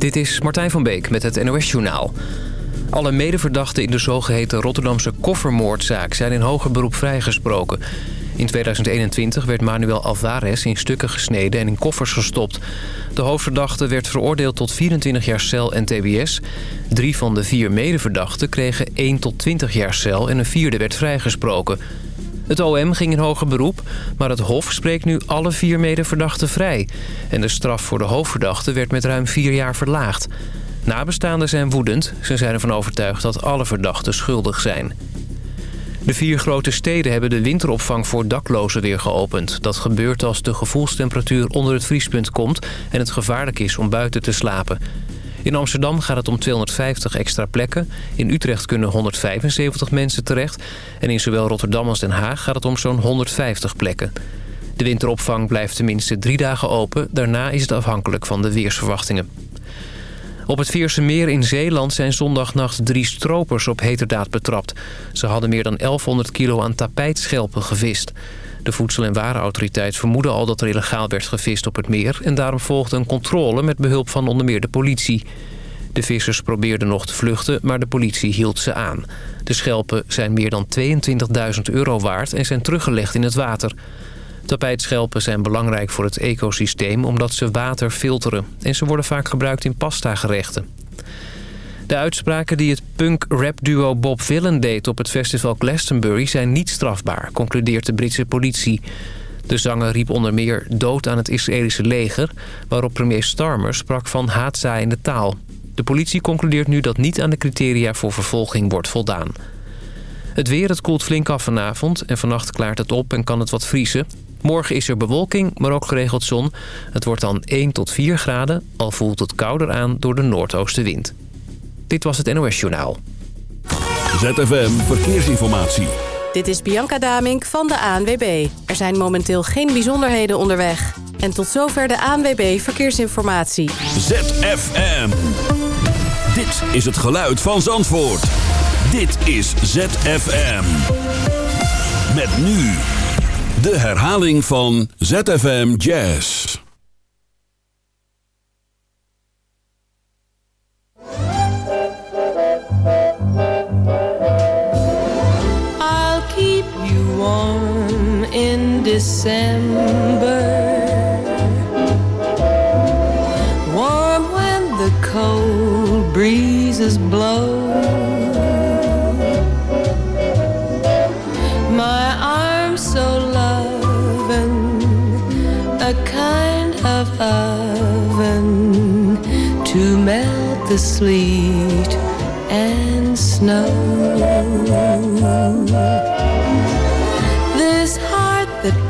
Dit is Martijn van Beek met het NOS-journaal. Alle medeverdachten in de zogeheten Rotterdamse koffermoordzaak... zijn in hoger beroep vrijgesproken. In 2021 werd Manuel Alvarez in stukken gesneden en in koffers gestopt. De hoofdverdachte werd veroordeeld tot 24 jaar cel en tbs. Drie van de vier medeverdachten kregen 1 tot 20 jaar cel... en een vierde werd vrijgesproken... Het OM ging in hoger beroep, maar het Hof spreekt nu alle vier medeverdachten vrij. En de straf voor de hoofdverdachte werd met ruim vier jaar verlaagd. Nabestaanden zijn woedend. Ze zijn ervan overtuigd dat alle verdachten schuldig zijn. De vier grote steden hebben de winteropvang voor daklozen weer geopend. Dat gebeurt als de gevoelstemperatuur onder het vriespunt komt... en het gevaarlijk is om buiten te slapen. In Amsterdam gaat het om 250 extra plekken. In Utrecht kunnen 175 mensen terecht. En in zowel Rotterdam als Den Haag gaat het om zo'n 150 plekken. De winteropvang blijft tenminste drie dagen open. Daarna is het afhankelijk van de weersverwachtingen. Op het Veerse Meer in Zeeland zijn zondagnacht drie stropers op heterdaad betrapt. Ze hadden meer dan 1100 kilo aan tapijtschelpen gevist. De Voedsel- en Warenautoriteit vermoedde al dat er illegaal werd gevist op het meer... en daarom volgde een controle met behulp van onder meer de politie. De vissers probeerden nog te vluchten, maar de politie hield ze aan. De schelpen zijn meer dan 22.000 euro waard en zijn teruggelegd in het water. Tapijtschelpen zijn belangrijk voor het ecosysteem omdat ze water filteren... en ze worden vaak gebruikt in pasta-gerechten. De uitspraken die het punk-rap-duo Bob Villen deed op het festival Glastonbury zijn niet strafbaar, concludeert de Britse politie. De zanger riep onder meer dood aan het Israëlische leger... waarop premier Starmer sprak van haatzaaiende taal. De politie concludeert nu dat niet aan de criteria voor vervolging wordt voldaan. Het weer, het koelt flink af vanavond en vannacht klaart het op en kan het wat vriezen. Morgen is er bewolking, maar ook geregeld zon. Het wordt dan 1 tot 4 graden, al voelt het kouder aan door de noordoostenwind. Dit was het NOS Journaal. ZFM Verkeersinformatie. Dit is Bianca Damink van de ANWB. Er zijn momenteel geen bijzonderheden onderweg. En tot zover de ANWB Verkeersinformatie. ZFM. Dit is het geluid van Zandvoort. Dit is ZFM. Met nu de herhaling van ZFM Jazz. December. Warm when the cold breezes blow. My arms so loving, a kind of oven to melt the sleet and snow.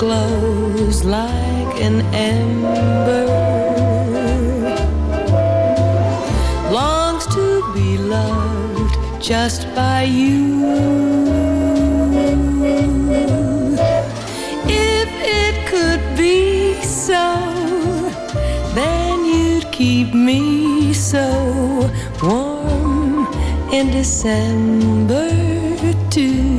Glows like an ember longs to be loved just by you. If it could be so, then you'd keep me so warm in December too.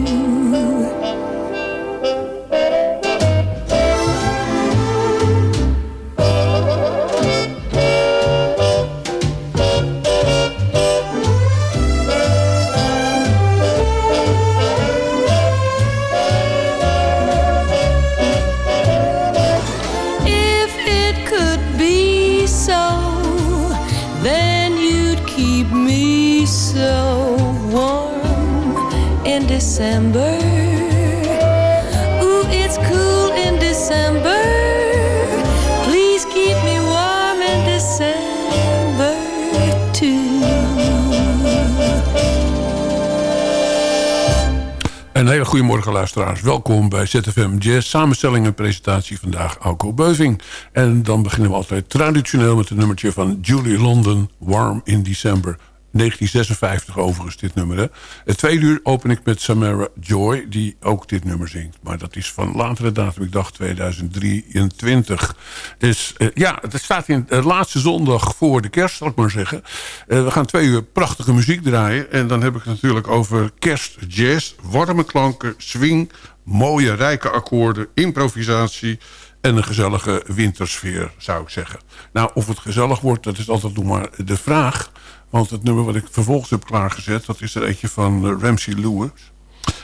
Hele goede morgen luisteraars. Welkom bij ZFM Jazz. Samenstelling en presentatie vandaag Alco Beuving. En dan beginnen we altijd traditioneel met een nummertje van Julie London. Warm in December. 1956 overigens dit nummer. Het tweede uur open ik met Samara Joy, die ook dit nummer zingt. Maar dat is van latere datum, ik dacht 2023. Dus eh, ja, het staat in de laatste zondag voor de kerst, zal ik maar zeggen. Eh, we gaan twee uur prachtige muziek draaien. En dan heb ik het natuurlijk over kerstjazz, warme klanken, swing... mooie rijke akkoorden, improvisatie En een gezellige wintersfeer, zou ik zeggen. Nou, of het gezellig wordt, dat is altijd nog maar de vraag. Want het nummer wat ik vervolgens heb klaargezet... dat is er eentje van eh, Ramsey Lewis.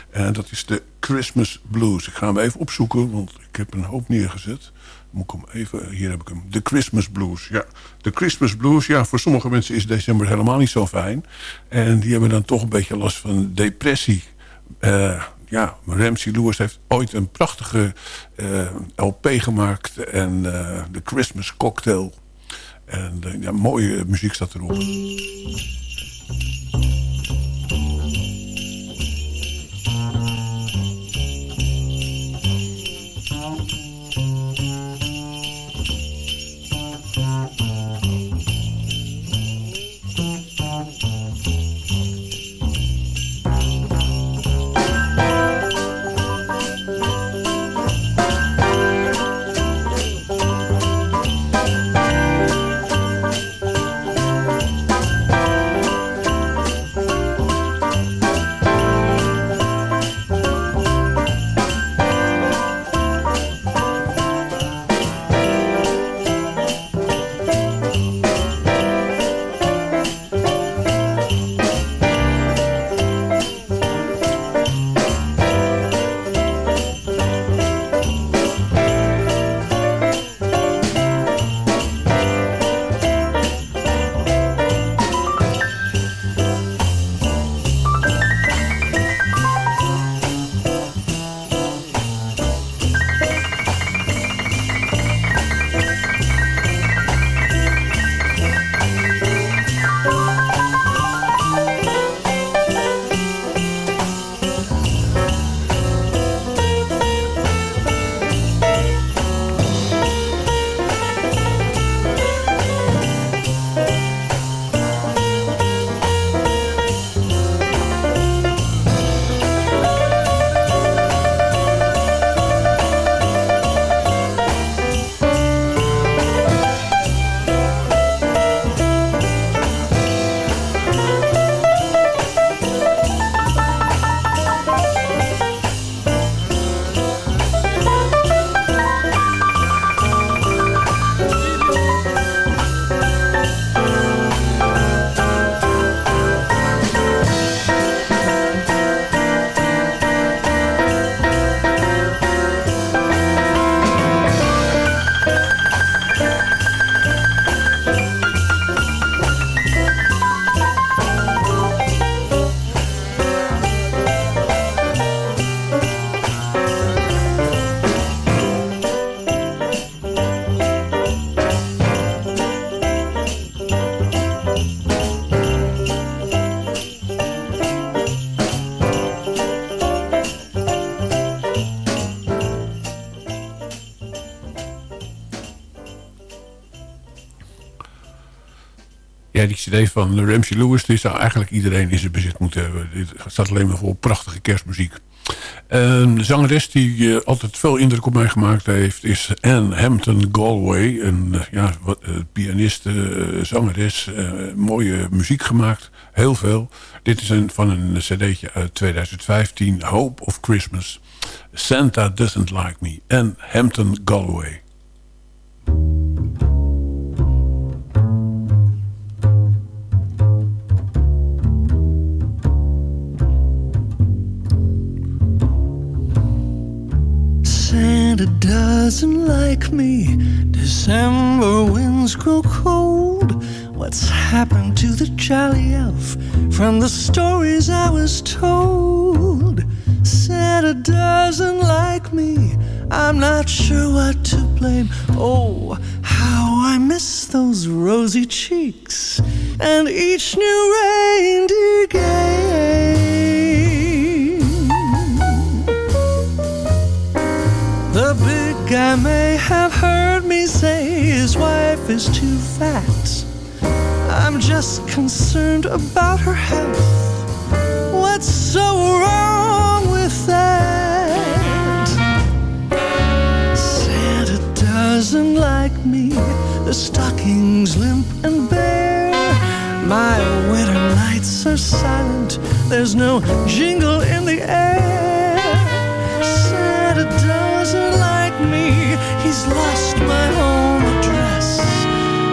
En dat is de Christmas Blues. Ik ga hem even opzoeken, want ik heb een hoop neergezet. Moet ik hem even... Hier heb ik hem. De Christmas Blues. Ja, de Christmas Blues. Ja, voor sommige mensen is december helemaal niet zo fijn. En die hebben dan toch een beetje last van depressie. Uh, ja, Ramsey Lewis heeft ooit een prachtige uh, LP gemaakt. En de Christmas Cocktail. En ja, mooie muziek staat erop. Cd van Ramsey Lewis... die zou eigenlijk iedereen in zijn bezit moeten hebben. Dit staat alleen maar voor prachtige kerstmuziek. de zangeres die uh, altijd veel indruk op mij gemaakt heeft... is Anne Hampton Galway. Een uh, ja, wat, uh, pianiste, zangeres. mooie muziek gemaakt. Heel veel. Dit is een, van een cd'tje uit 2015. Hope of Christmas. Santa Doesn't Like Me. Anne Hampton Galway. Santa doesn't like me. December winds grow cold. What's happened to the jolly elf from the stories I was told? Santa doesn't like me. I'm not sure what to blame. Oh, how I miss those rosy cheeks and each new reindeer game. Guy may have heard me say his wife is too fat. I'm just concerned about her health. What's so wrong with that? Santa doesn't like me. The stocking's limp and bare. My winter nights are silent. There's no jingle in the air. lost my home address.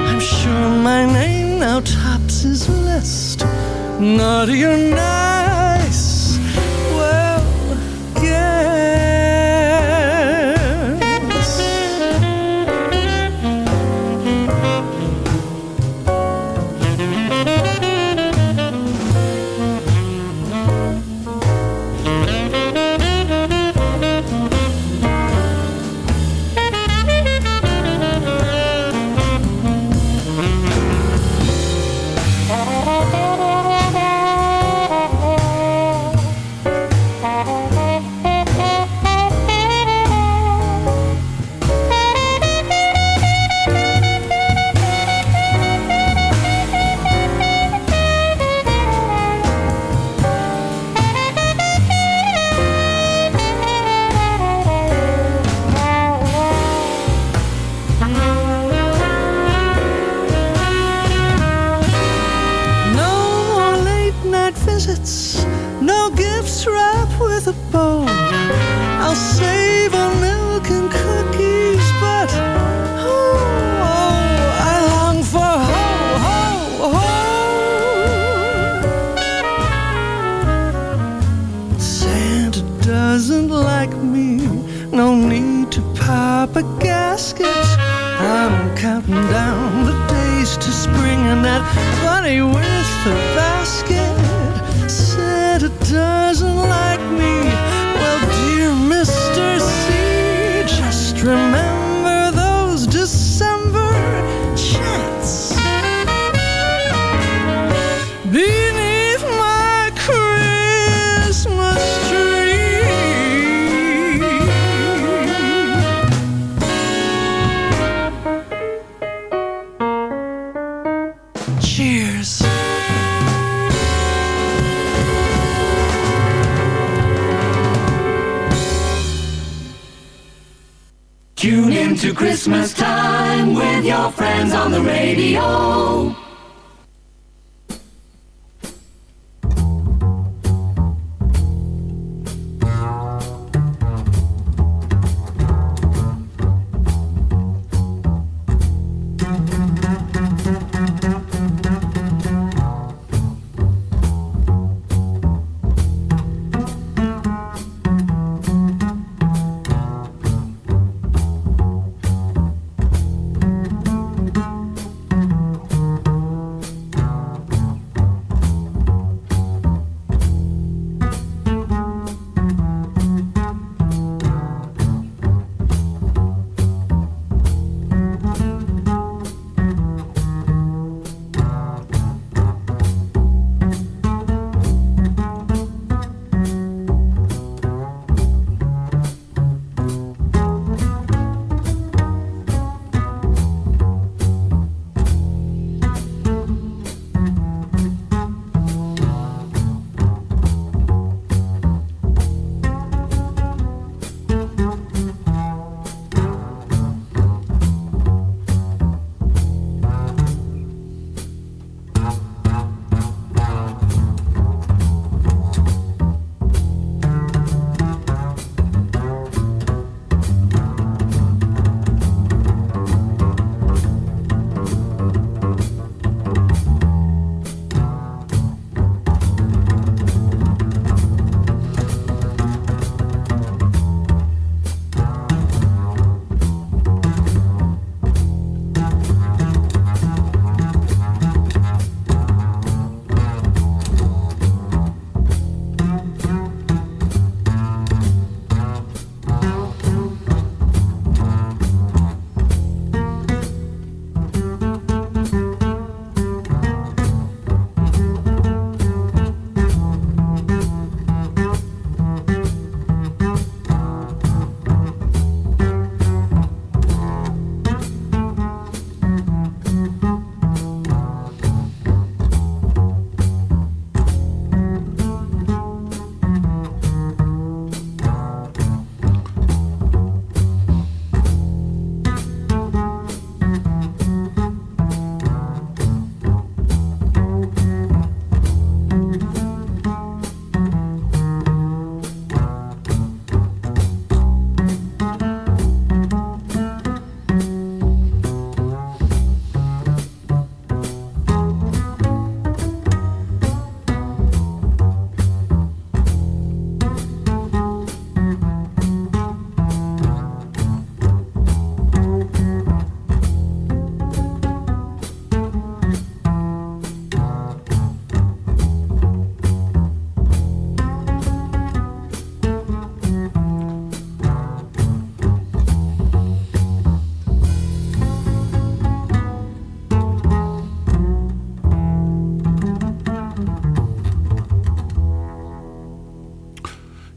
I'm sure my name now tops his list. Naughty or not.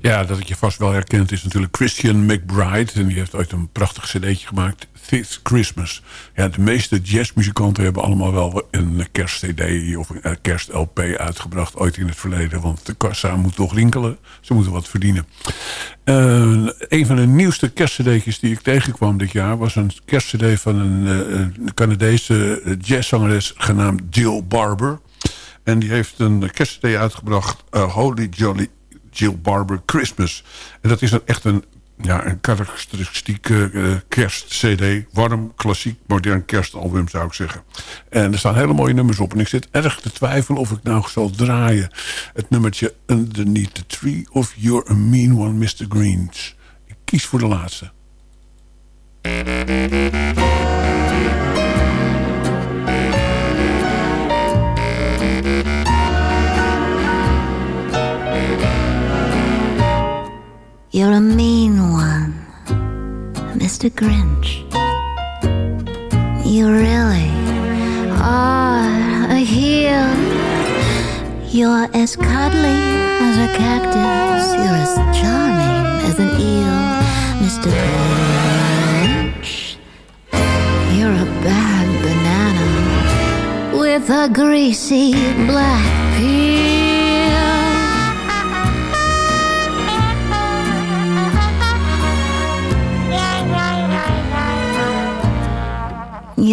Ja, dat ik je vast wel herkent is natuurlijk Christian McBride. En die heeft ooit een prachtig cd'tje gemaakt. This Christmas. Ja, de meeste jazzmuzikanten hebben allemaal wel een kerstcd of een kerst-LP uitgebracht. Ooit in het verleden. Want de kassa moet toch rinkelen. Ze moeten wat verdienen. Uh, een van de nieuwste kerstcd'tjes die ik tegenkwam dit jaar... was een kerstcd van een, een Canadese jazzzangeres genaamd Jill Barber. En die heeft een kerstcd uitgebracht. Holy Jolly Jill Barber Christmas. En dat is een, echt een, ja, een karakteristieke uh, kerst-cd. Warm, klassiek, modern kerstalbum zou ik zeggen. En er staan hele mooie nummers op. En ik zit erg te twijfelen of ik nou zal draaien. Het nummertje Underneath the Tree of You're a Mean One, Mr. Greens. Ik kies voor de laatste. You're a mean one, Mr. Grinch. You really are a heel. You're as cuddly as a cactus. You're as charming as an eel, Mr. Grinch. You're a bad banana with a greasy black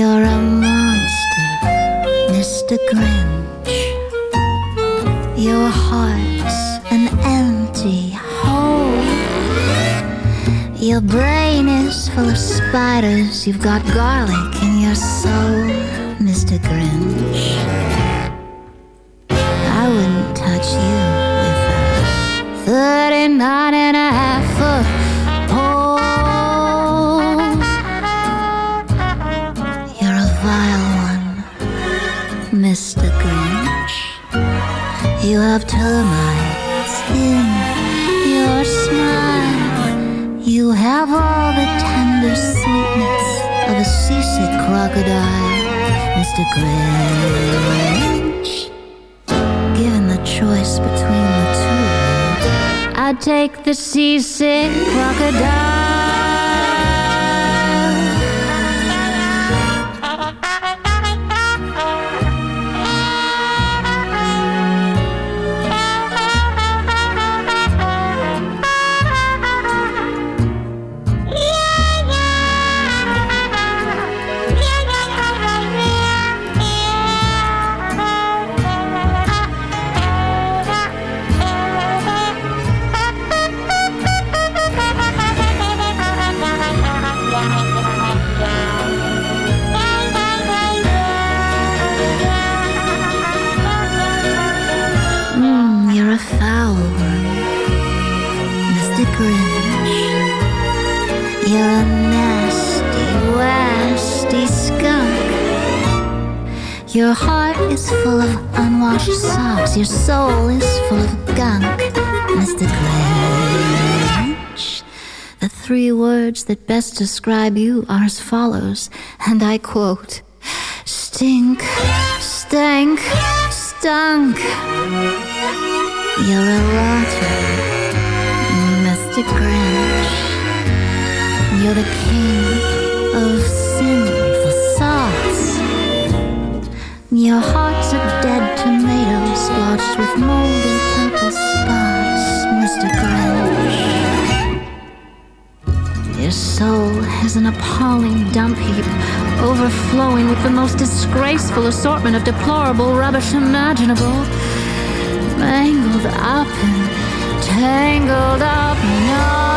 You're a monster, Mr. Grinch. Your heart's an empty hole. Your brain is full of spiders. You've got garlic in your soul, Mr. Grinch. I wouldn't touch you with a 39 and a half You have termites in your smile. You have all the tender sweetness of a seasick crocodile, Mr. Grinch. Given the choice between the two, I'd take the seasick crocodile. Your heart is full of unwashed socks. Your soul is full of gunk, Mr. Grinch. The three words that best describe you are as follows, and I quote Stink, stank, stunk. You're a rotter, Mr. Grinch. You're the king Your heart's a dead tomato splotched with moldy purple spots, Mr. Grinch. Your soul is an appalling dump heap, overflowing with the most disgraceful assortment of deplorable rubbish imaginable. Mangled up and tangled up knots.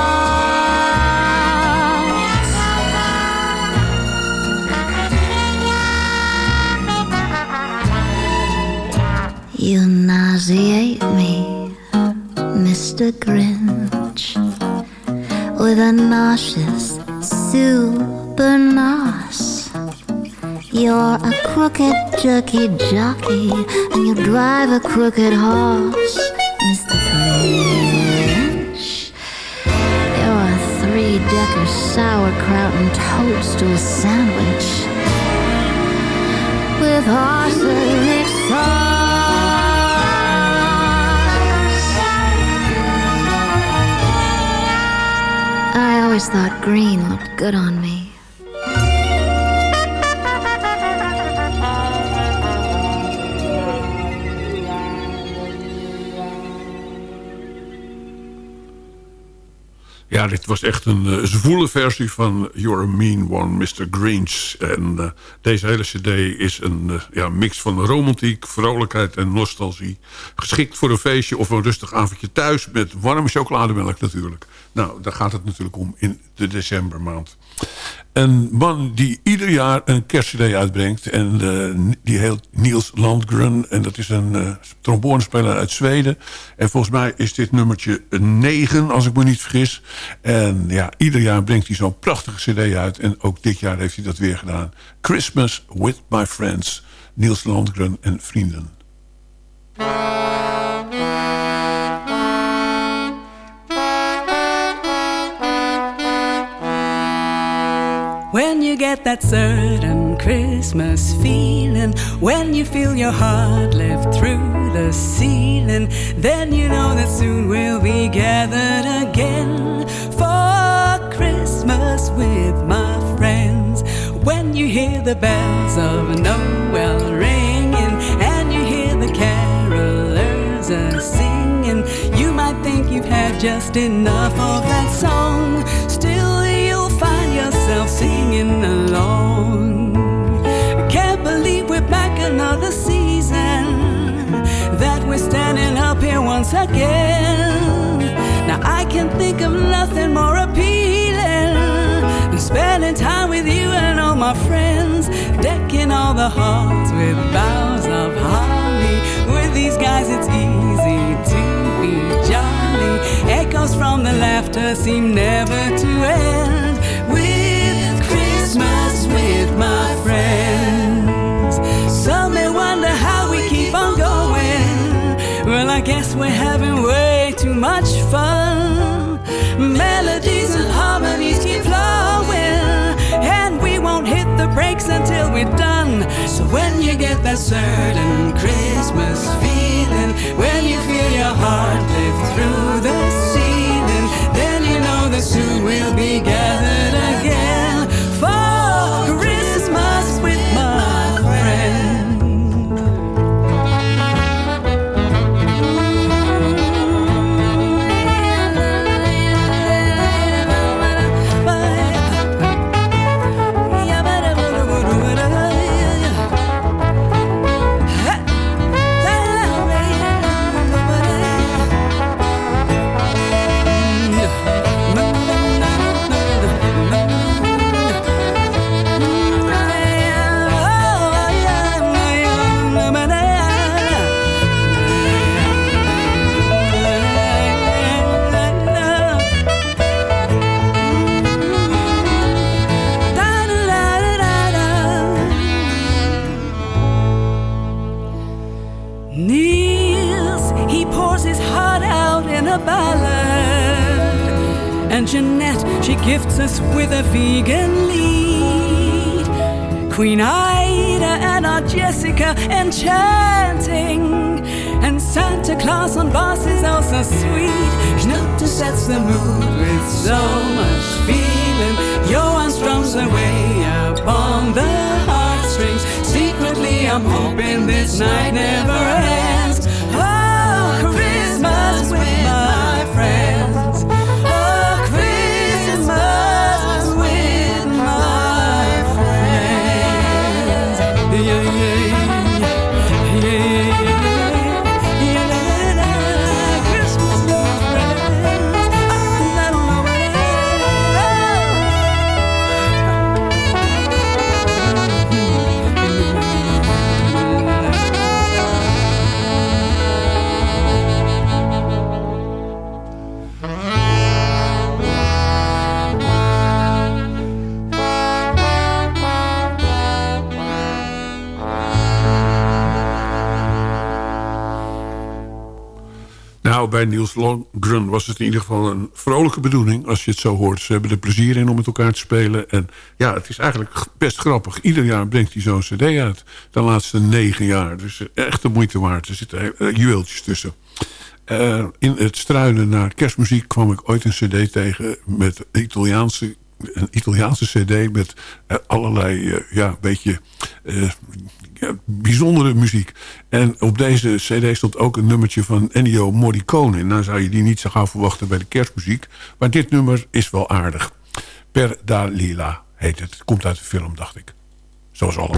You nauseate me, Mr. Grinch with a nauseous super nos. You're a crooked jerky jockey, and you drive a crooked horse, Mr. Grinch. You're a three-decker sauerkraut and toadstool sandwich with arsenic sauce. always thought green looked good on me. Ja, dit was echt een uh, zwoele versie van You're a Mean One, Mr. Grinch. En uh, deze hele cd is een uh, ja, mix van romantiek, vrolijkheid en nostalgie. Geschikt voor een feestje of een rustig avondje thuis... met warme chocolademelk natuurlijk. Nou, daar gaat het natuurlijk om in de decembermaand. Een man die ieder jaar een kerstcd uitbrengt. En uh, die heet Niels Landgren. En dat is een uh, uit Zweden. En volgens mij is dit nummertje 9, als ik me niet vergis. En ja, ieder jaar brengt hij zo'n prachtige cd uit. En ook dit jaar heeft hij dat weer gedaan. Christmas with my friends. Niels Landgren en vrienden. When you get that certain Christmas feeling, when you feel your heart lift through the ceiling, then you know that soon we'll be gathered again for Christmas with my friends. When you hear the bells of Noel ringing and you hear the carolers a singing, you might think you've had just enough of that song. Another season, that we're standing up here once again. Now, I can think of nothing more appealing than spending time with you and all my friends, decking all the halls with boughs of holly. With these guys, it's easy to be jolly. Echoes from the laughter seem never to end. We're done. So when you get that certain Christmas feeling, when you feel your heart lift through the ceiling, then you know that soon we'll be gathered gifts us with a vegan lead. Queen Ida and our Jessica enchanting. And Santa Claus on bass is also sweet. Schnutter sets the mood with so much feeling. Johan strums away upon the heartstrings. Secretly, I'm hoping this night never ends. Bij Niels Longren was het in ieder geval een vrolijke bedoeling... als je het zo hoort. Ze hebben er plezier in om met elkaar te spelen. En ja, het is eigenlijk best grappig. Ieder jaar brengt hij zo'n cd uit. De laatste negen jaar. Dus eh, echt de moeite waard. Er zitten eh, juweeltjes tussen. Eh, in het struinen naar kerstmuziek kwam ik ooit een cd tegen... met Italiaanse een Italiaanse cd met eh, allerlei, eh, ja, beetje eh, bijzondere muziek. En op deze cd stond ook een nummertje van Ennio Morricone. Nou zou je die niet zo gauw verwachten bij de kerstmuziek. Maar dit nummer is wel aardig. Per Dalila heet het. Komt uit de film, dacht ik. Zoals alles.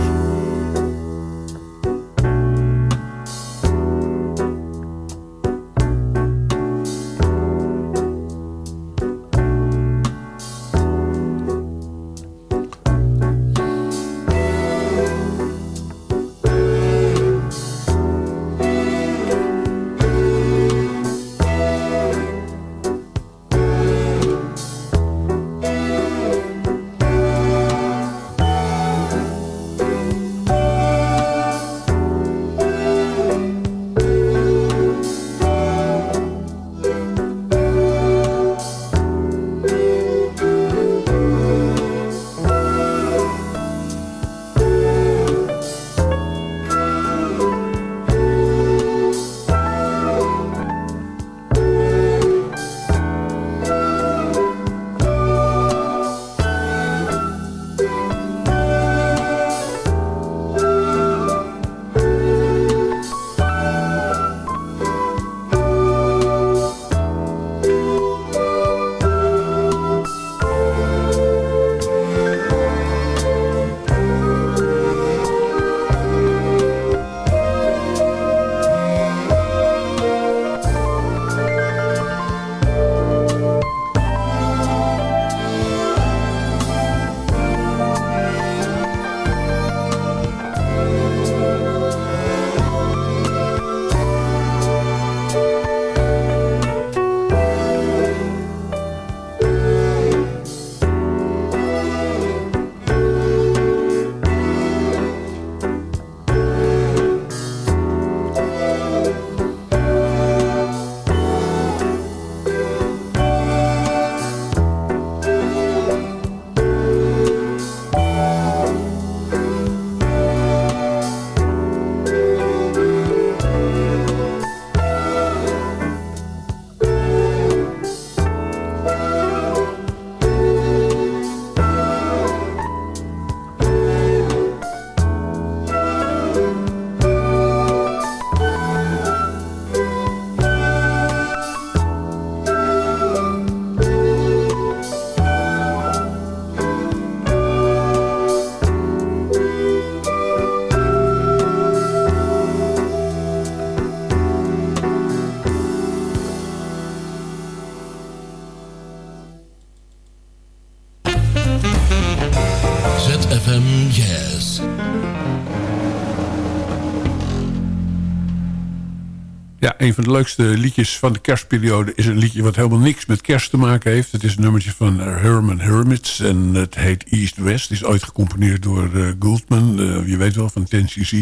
Van de leukste liedjes van de kerstperiode is een liedje wat helemaal niks met kerst te maken heeft. Het is een nummertje van Herman Hermits en het heet East West. Is ooit gecomponeerd door uh, Gouldman, uh, je weet wel, van 10cc.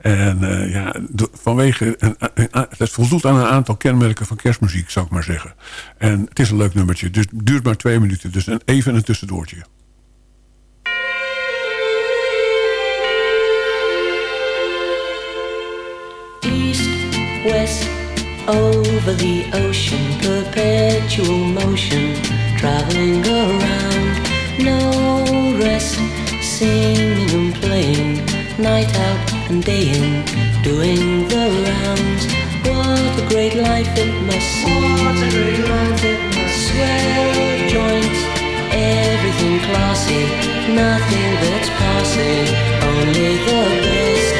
En ja, vanwege, het voldoet aan een aantal kenmerken van kerstmuziek, zou ik maar zeggen. En het is een leuk nummertje, dus duurt maar twee minuten. Dus een, even een tussendoortje. Over the ocean, perpetual motion, traveling around, no rest, singing and playing, night out and day in, doing the rounds. What a great life it must seem. What a great life it must Swell joints, everything classy, nothing that's passing, only the best.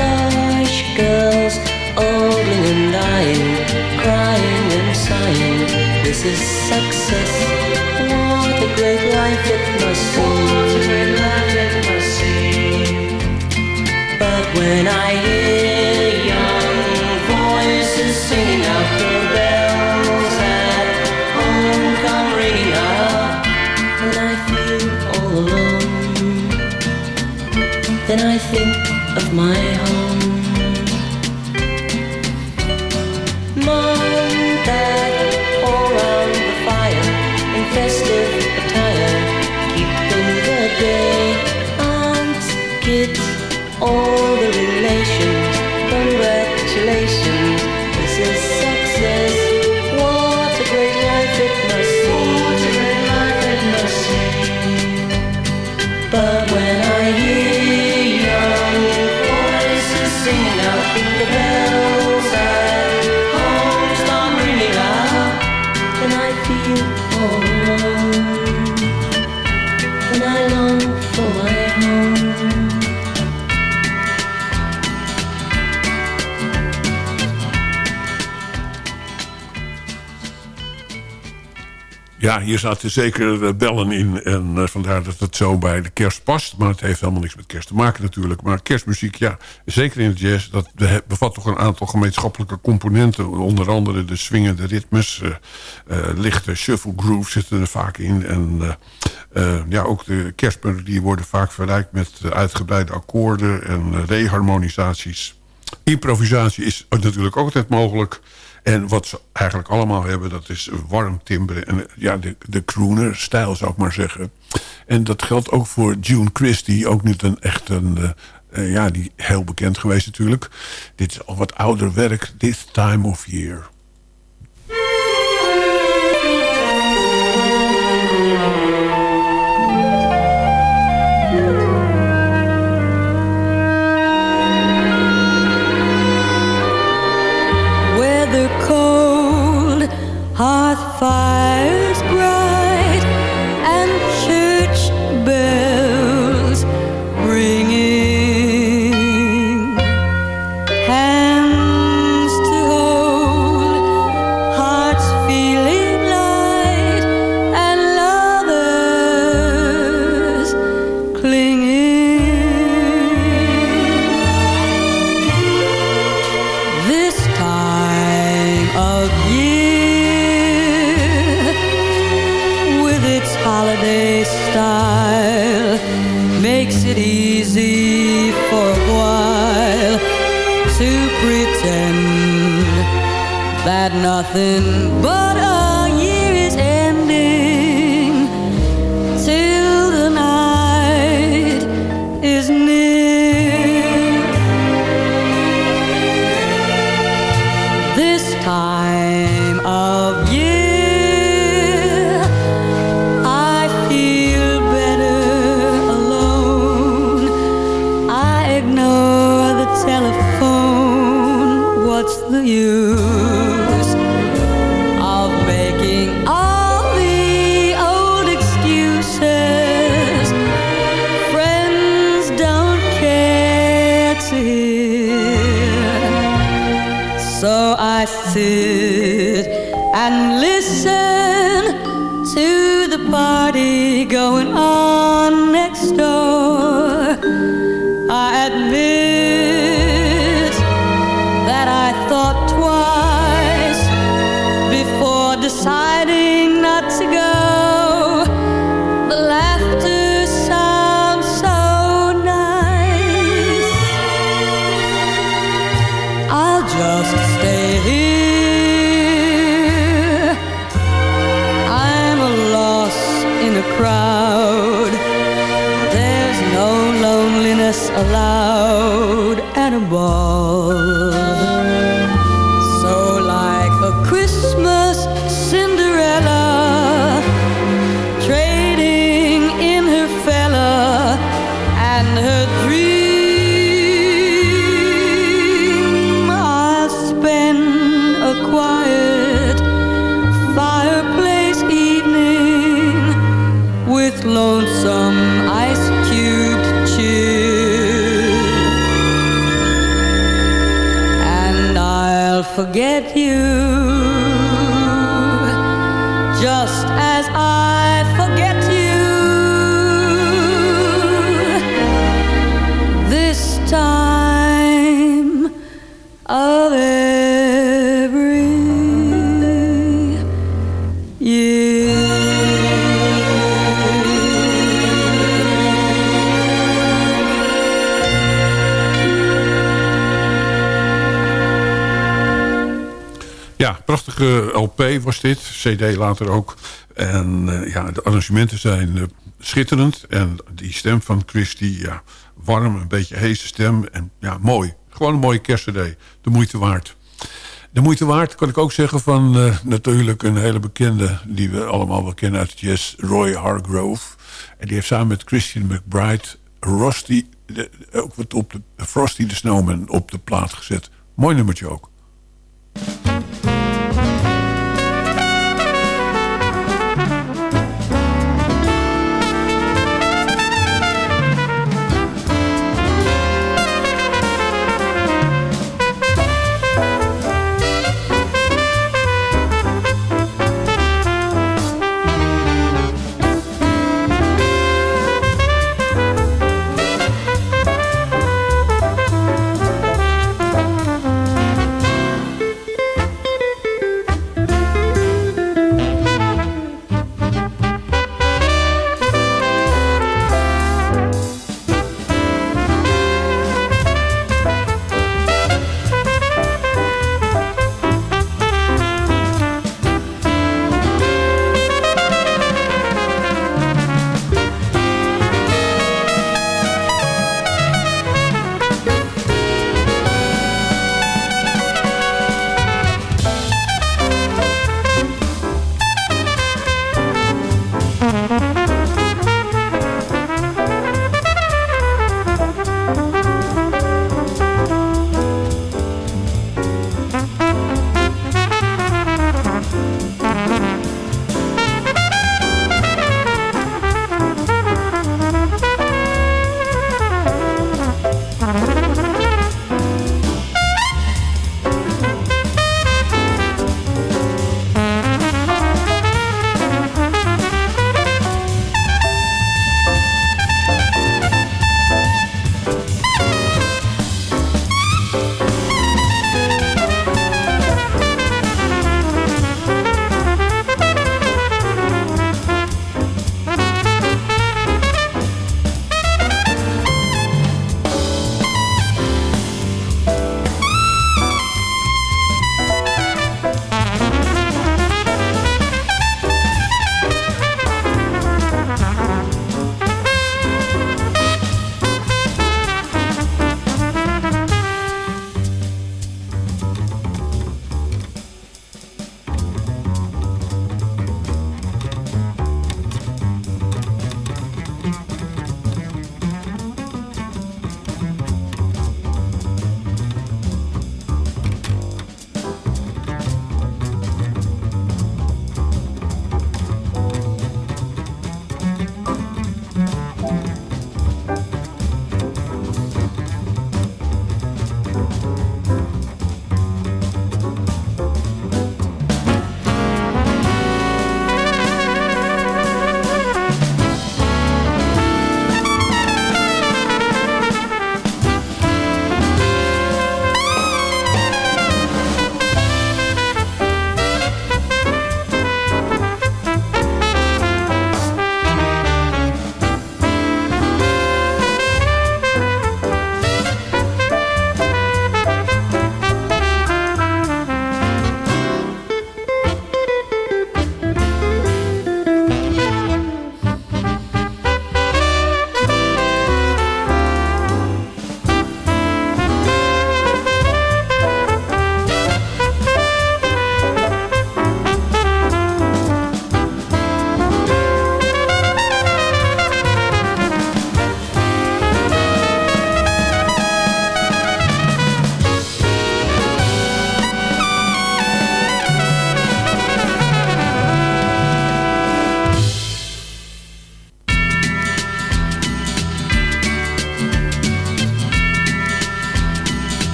Lush girls olding and dying, sighing. This is success. What a great life it must seem. What a great life it must seem. But when I hear young voices singing out the bells at home come ringing out, and I feel all alone, then I think of my home. All hier zaten zeker eh, bellen in. En eh, vandaar dat het zo bij de kerst past. Maar het heeft helemaal niks met kerst te maken natuurlijk. Maar kerstmuziek, ja, zeker in het jazz... dat be- bevat toch een aantal gemeenschappelijke componenten. Onder andere de swingende ritmes. eh, lichte shuffle grooves zitten er vaak in. En ja, ook de kerstmelodieën worden vaak verrijkt... met uitgebreide akkoorden en eh, reharmonisaties. Improvisatie is natuurlijk ook altijd mogelijk... En wat ze eigenlijk allemaal hebben, dat is warm timbre. En ja, de, de crooner-stijl zou ik maar zeggen. En dat geldt ook voor June Christie. Ook niet een echt een... eh, eh, ja, die heel bekend geweest natuurlijk. Dit is al wat ouder werk. This Time of Year. Thought twice before deciding not to go. The laughter sounds so nice. I'll just stay here. I'm a loss in a crowd. There's no loneliness allowed at a ball. LP was dit. CD later ook. En eh, ja, de arrangementen zijn eh, schitterend. En die stem van Christy, ja, warm, een beetje heese stem. En ja, mooi. Gewoon een mooie kerstcd. De moeite waard. De moeite waard kan ik ook zeggen van eh, natuurlijk een hele bekende... die we allemaal wel kennen uit het Roy Hargrove. En die heeft samen met Christian McBride Rusty, de- ook wat op de, Frosty the Snowman op de plaat gezet. Mooi nummertje ook.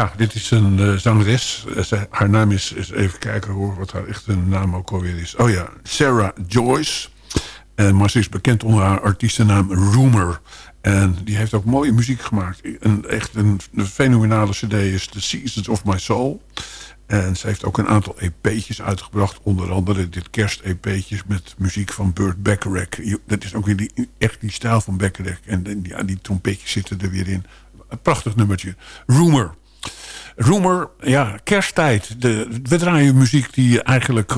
Ja, dit is een eh, zangeres. Eh, haar naam is, even kijken hoor, wat haar echte naam ook alweer is. Oh ja, Sarah Joyce. En maar ze is bekend onder haar artiestennaam Rumor. En die heeft ook mooie muziek gemaakt. Een, echt een, fenomenale cd is The Seasons of My Soul. En ze heeft ook een aantal EP'tjes uitgebracht. Onder andere dit kerst-EP'tjes met muziek van Burt Bacharach. Dat is ook weer die, echt die stijl van Bacharach. En ja, die trompetjes zitten er weer in. Een prachtig nummertje. Rumor. Rumor, ja, kersttijd. De, we draaien muziek die je eigenlijk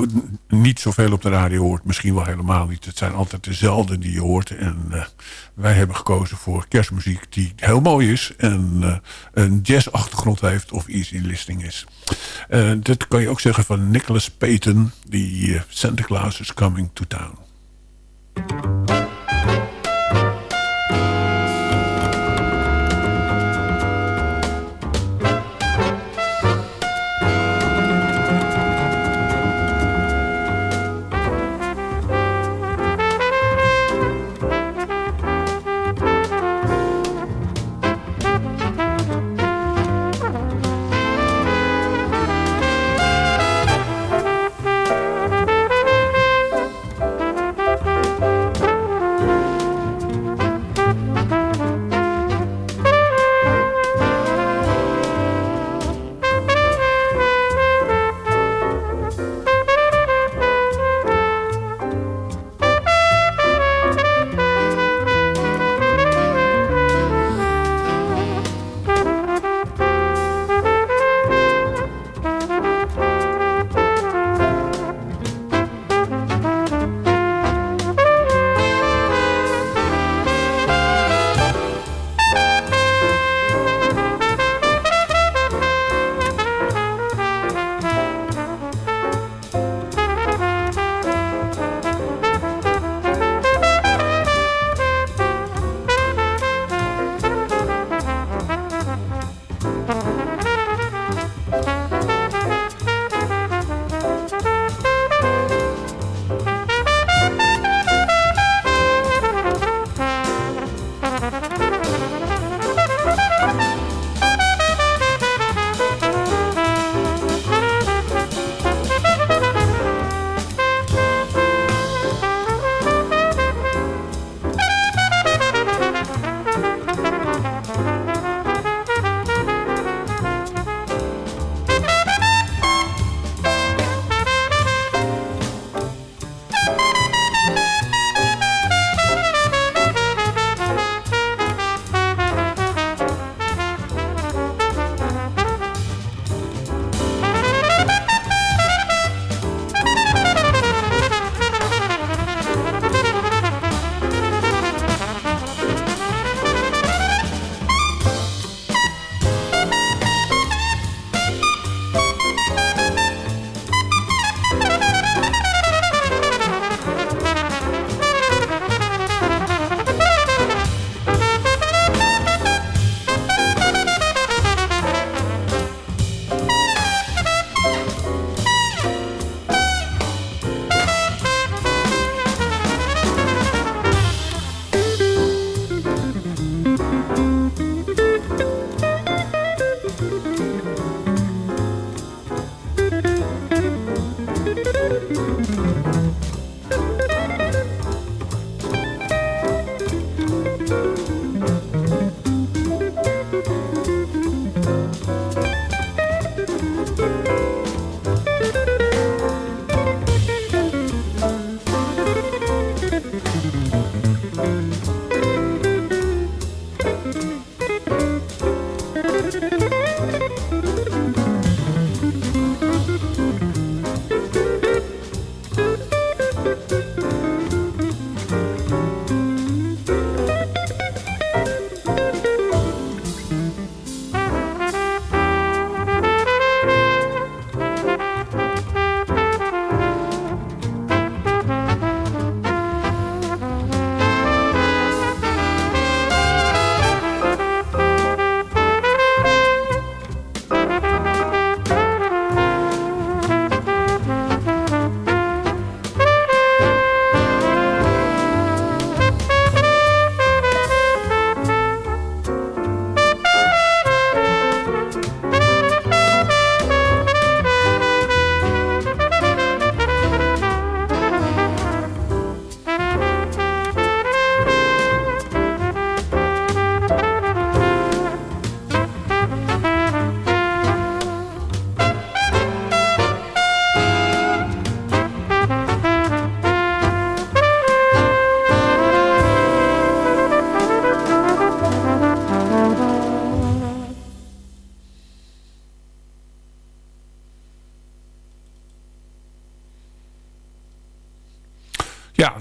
niet zoveel op de radio hoort. Misschien wel helemaal niet. Het zijn altijd dezelfde die je hoort. En eh, wij hebben gekozen voor kerstmuziek die heel mooi is. En eh, een jazzachtergrond heeft of easy listening is. Eh, dat kan je ook zeggen van Nicholas Payton. Die Santa Claus is coming to town.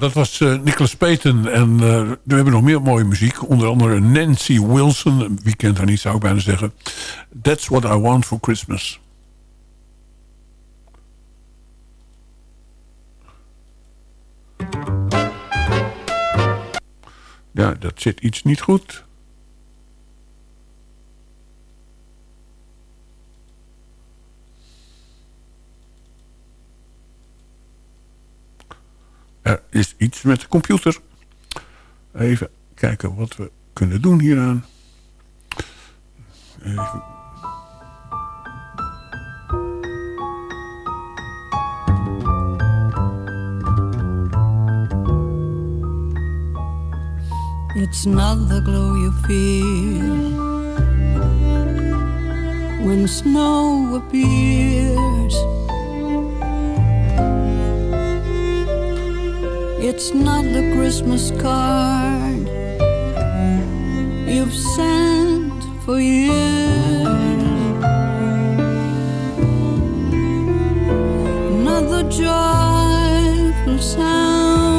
Dat was eh, Nicholas Payton. En eh, we hebben nog meer mooie muziek. Onder andere Nancy Wilson. Wie kent haar niet, zou ik bijna zeggen. That's what I want for Christmas. Ja, dat zit iets niet goed. Er is iets met de computer. Even kijken wat we kunnen doen hieraan. Even. It's not the glow you feel when snow appears. It's not the Christmas card you've sent for years. Not the joyful sound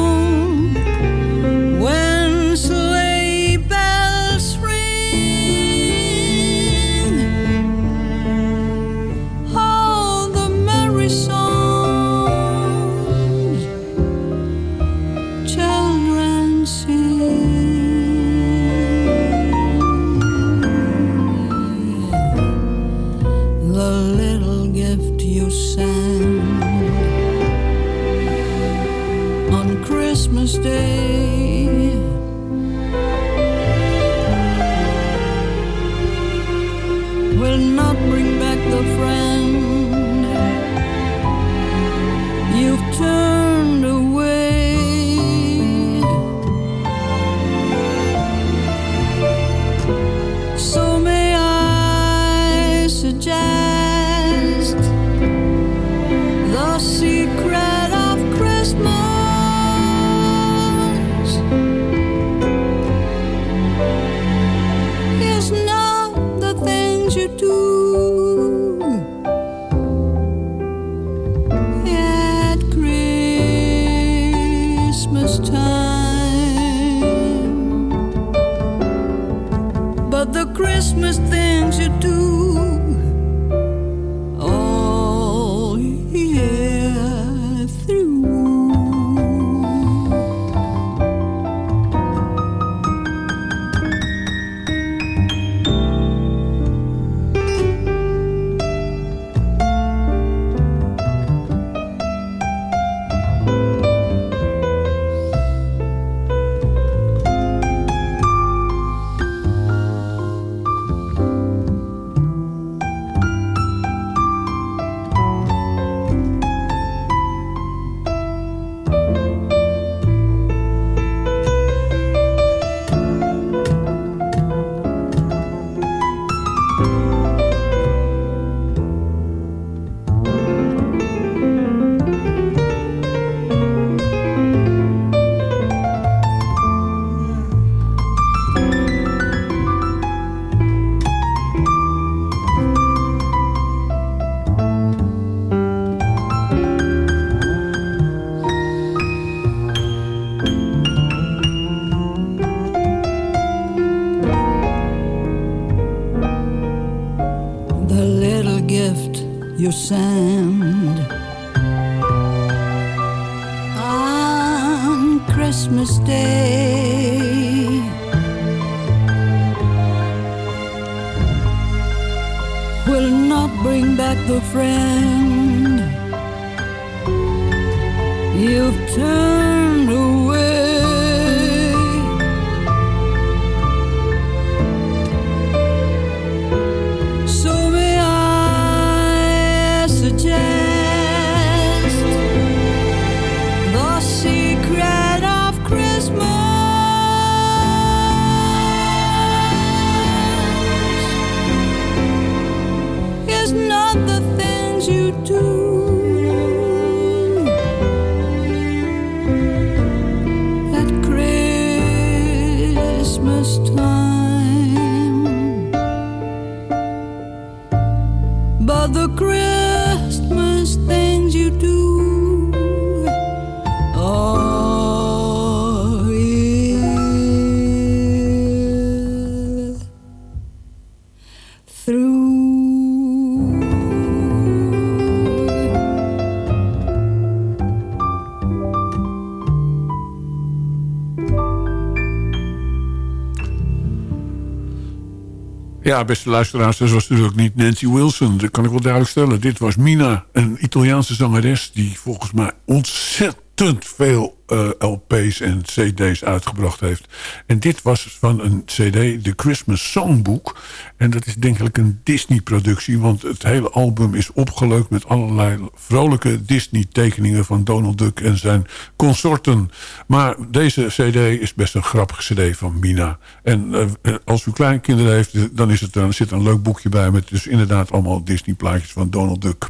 Ja, beste luisteraars, dat was natuurlijk niet Nancy Wilson. Dat kan ik wel duidelijk stellen. Dit was Mina, een Italiaanse zangeres... die volgens mij ontzettend veel eh, LP's en CD's uitgebracht heeft. En dit was van een CD, The Christmas Songbook. En dat is denk ik een Disney-productie... want het hele album is opgeleukt met allerlei vrolijke Disney-tekeningen... van Donald Duck en zijn consorten. Maar deze CD is best een grappige CD van Mina. En uh, als u kleinkinderen heeft, dan is het, dan zit er een leuk boekje bij... met dus inderdaad allemaal Disney-plaatjes van Donald Duck.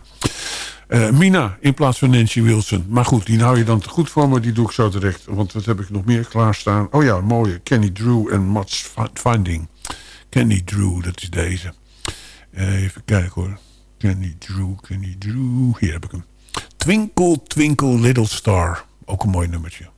Uh, Mina in plaats van Nancy Wilson. Maar goed, die hou je dan te goed voor me. Die doe ik zo terecht. Want wat heb ik nog meer klaarstaan? Oh ja, mooie. Kenny Drew en Mats Finding. Kenny Drew, dat is deze. Uh, even kijken hoor. Kenny Drew, Kenny Drew. Hier heb ik hem. Twinkle, Twinkle, Little Star. Ook een mooi nummertje.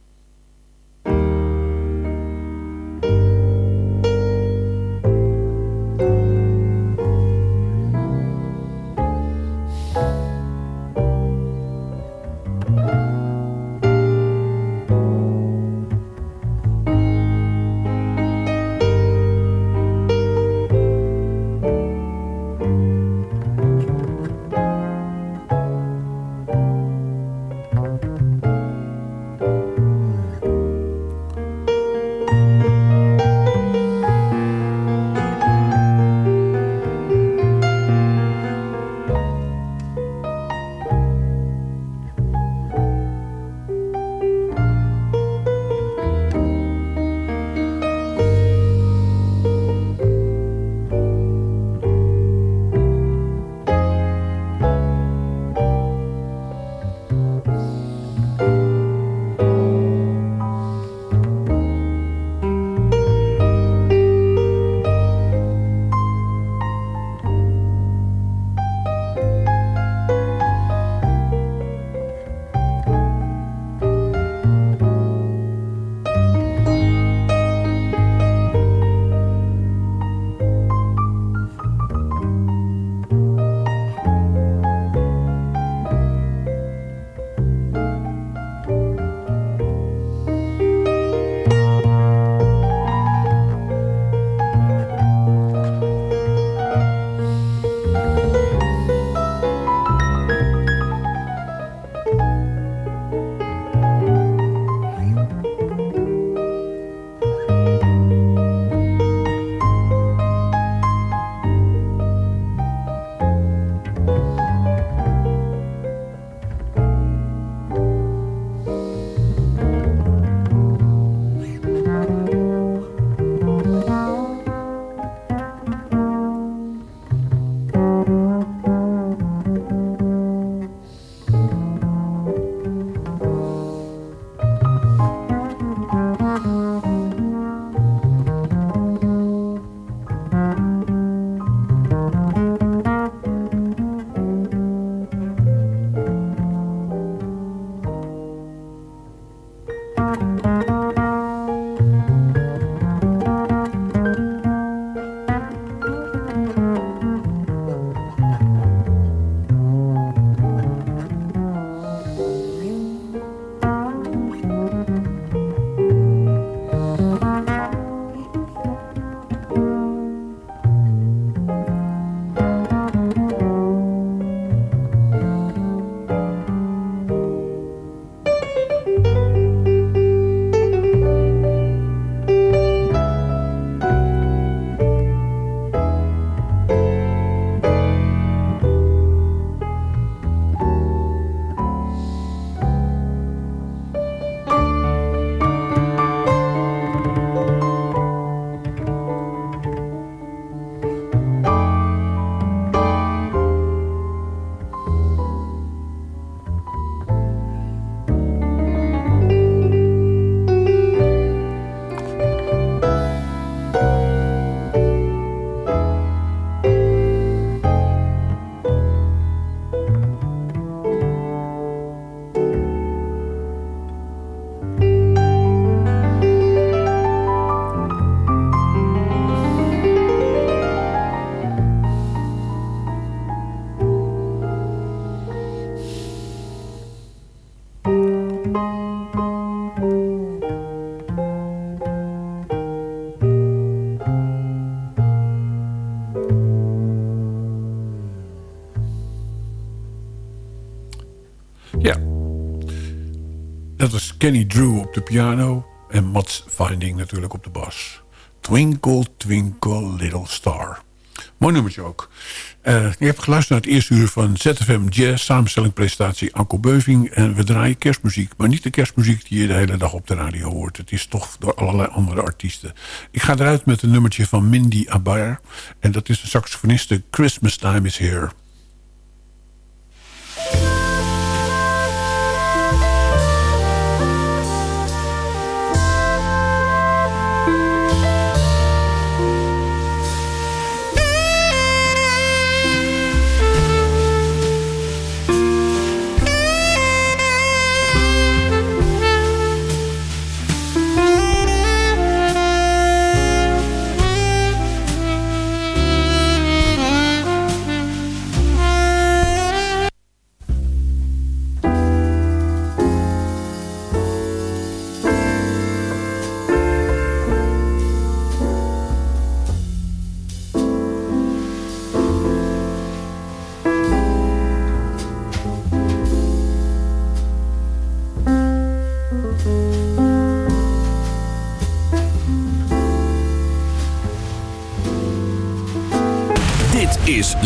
Ja. Dat was Kenny Drew op de piano en Mats Finding natuurlijk op de bas. Twinkle, twinkle, little star. Mooi nummertje ook. Uh, je hebt geluisterd naar het eerste uur van ZFM Jazz... samenstelling, presentatie Anko Beuving. En we draaien kerstmuziek. Maar niet de kerstmuziek die je de hele dag op de radio hoort. Het is toch door allerlei andere artiesten. Ik ga eruit met een nummertje van Mindy Abar. En dat is een saxofoniste Christmas Time is Here.